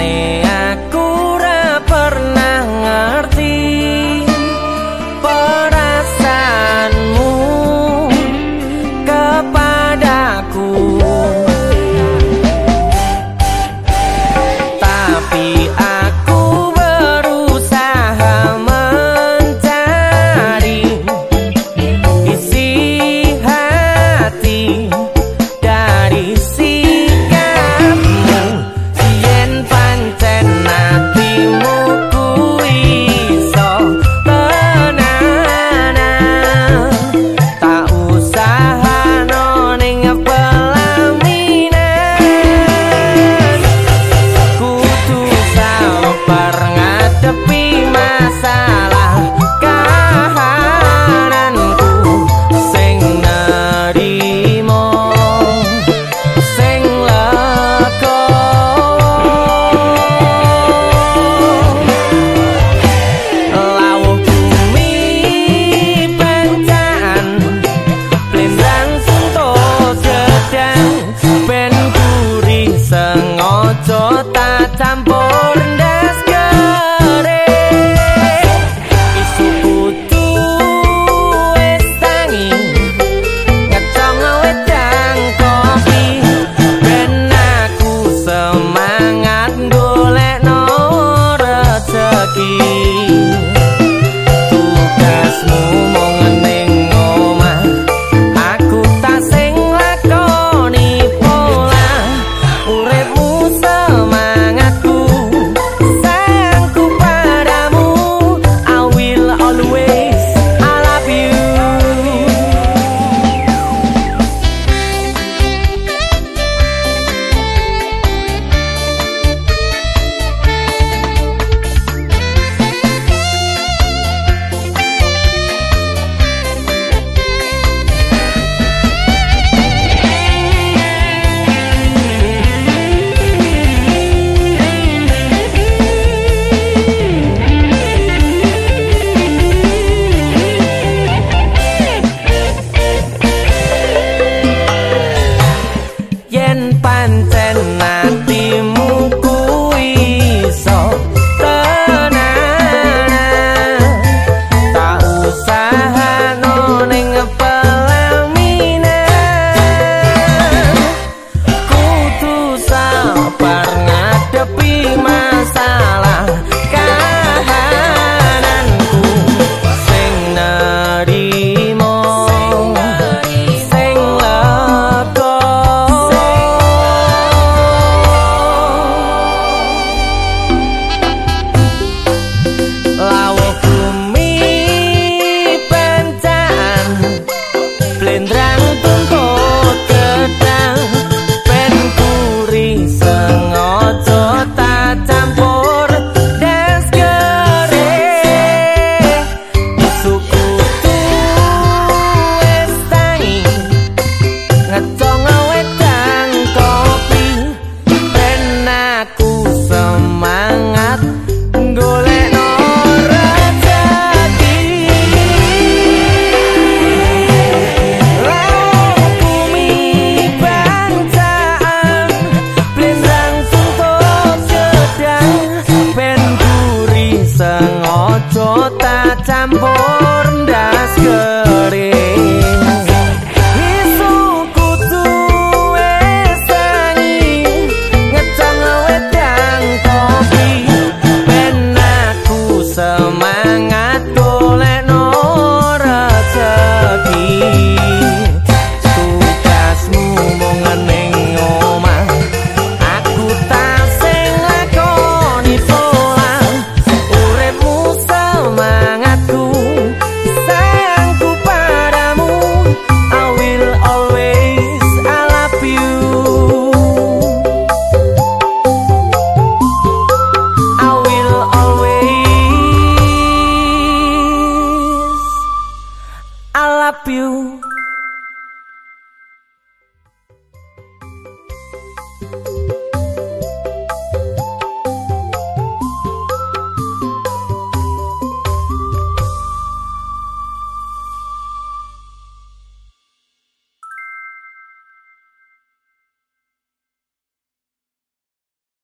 ne aku ra pernah ngerti perasaanmu kepadaku. tan